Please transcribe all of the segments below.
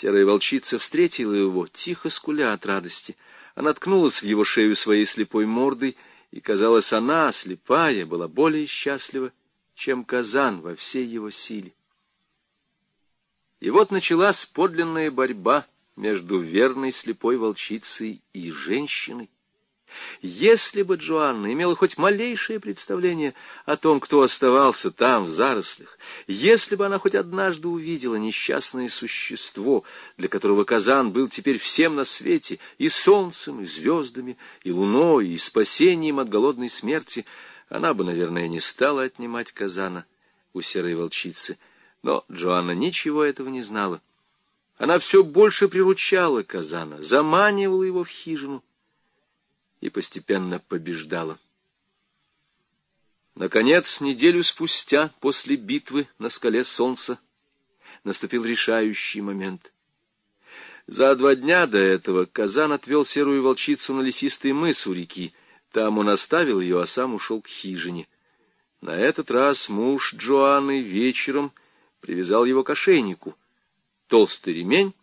Серая волчица встретила его, тихо скуля от радости. Она ткнулась в его шею своей слепой мордой, и, казалось, она, слепая, была более счастлива, чем казан во всей его силе. И вот началась подлинная борьба между верной слепой волчицей и женщиной. Если бы Джоанна имела хоть малейшее представление о том, кто оставался там, в зарослях, если бы она хоть однажды увидела несчастное существо, для которого Казан был теперь всем на свете, и солнцем, и звездами, и луной, и спасением от голодной смерти, она бы, наверное, не стала отнимать Казана у серой волчицы. Но Джоанна ничего этого не знала. Она все больше приручала Казана, заманивала его в хижину, и постепенно побеждала. Наконец, неделю спустя, после битвы на скале солнца, наступил решающий момент. За два дня до этого Казан отвел серую волчицу на лесистый мыс у реки. Там он оставил ее, а сам ушел к хижине. На этот раз муж Джоанны вечером привязал его к ошейнику. Толстый ремень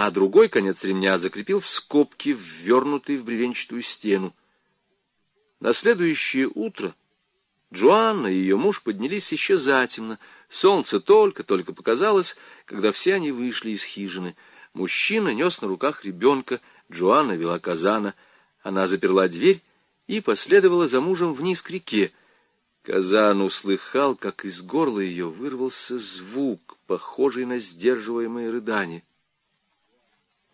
а другой конец ремня закрепил в скобке, ввернутый в бревенчатую стену. На следующее утро Джоанна и ее муж поднялись еще затемно. Солнце только-только показалось, когда все они вышли из хижины. Мужчина нес на руках ребенка, Джоанна вела казана. Она заперла дверь и последовала за мужем вниз к реке. Казан услыхал, как из горла ее вырвался звук, похожий на сдерживаемое рыдание.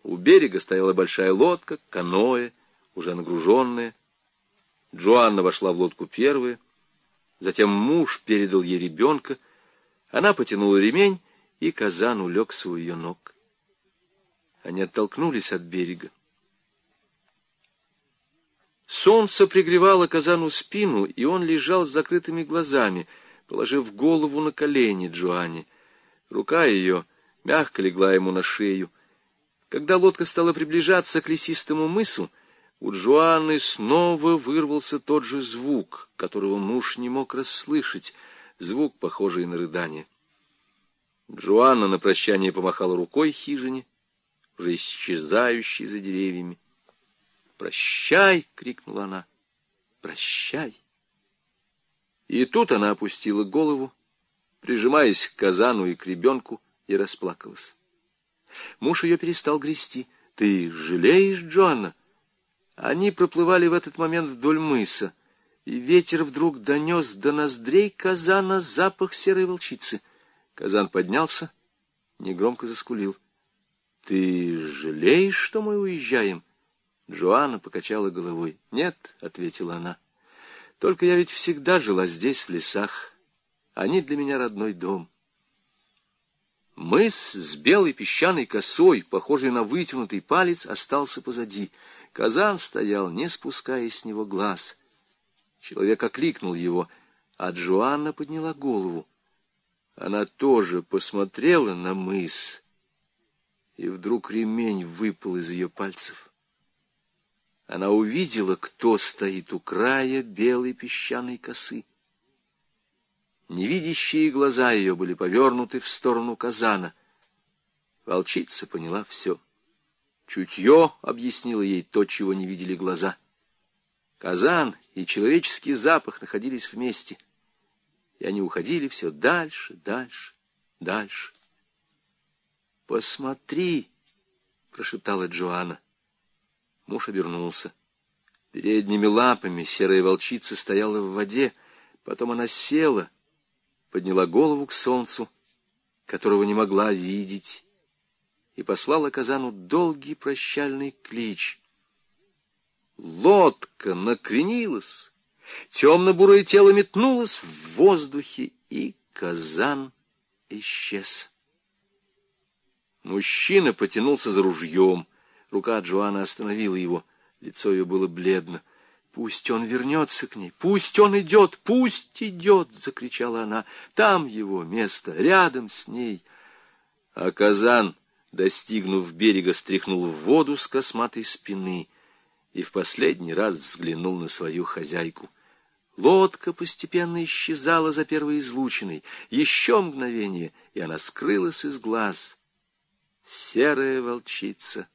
У берега стояла большая лодка, каноэ, уже нагруженная. Джоанна вошла в лодку первая. Затем муж передал ей ребенка. Она потянула ремень, и казан улегся у ее ног. Они оттолкнулись от берега. Солнце пригревало казану спину, и он лежал с закрытыми глазами, положив голову на колени Джоанне. Рука ее мягко легла ему на шею. Когда лодка стала приближаться к лесистому мысу, у Джоанны снова вырвался тот же звук, которого муж не мог расслышать, звук, похожий на рыдание. Джоанна на прощание помахала рукой хижине, уже исчезающей за деревьями. «Прощай!» — крикнула она. «Прощай!» И тут она опустила голову, прижимаясь к казану и к ребенку, и расплакалась. Муж ее перестал грести. «Ты жалеешь, Джоанна?» Они проплывали в этот момент вдоль мыса, и ветер вдруг донес до ноздрей казана запах серой волчицы. Казан поднялся, негромко заскулил. «Ты жалеешь, что мы уезжаем?» Джоанна покачала головой. «Нет», — ответила она, — «только я ведь всегда жила здесь, в лесах. Они для меня родной дом». Мыс с белой песчаной косой, похожий на вытянутый палец, остался позади. Казан стоял, не спуская с него глаз. Человек окликнул его, а Джоанна подняла голову. Она тоже посмотрела на мыс, и вдруг ремень выпал из ее пальцев. Она увидела, кто стоит у края белой песчаной косы. Невидящие глаза ее были повернуты в сторону казана. Волчица поняла все. Чутье объяснило ей то, чего не видели глаза. Казан и человеческий запах находились вместе, и они уходили все дальше, дальше, дальше. «Посмотри!» — прошептала Джоанна. Муж обернулся. Передними лапами серая волчица стояла в воде, потом она села — подняла голову к солнцу, которого не могла видеть, и послала Казану долгий прощальный клич. Лодка накренилась, темно-бурое тело метнулось в воздухе, и Казан исчез. Мужчина потянулся за ружьем. Рука Джоанна остановила его. Лицо ее было бледно. «Пусть он вернется к ней! Пусть он идет! Пусть идет!» — закричала она. «Там его место, рядом с ней!» А Казан, достигнув берега, стряхнул в воду с косматой спины и в последний раз взглянул на свою хозяйку. Лодка постепенно исчезала за первой излучиной. Еще мгновение, и она скрылась из глаз. серая волчица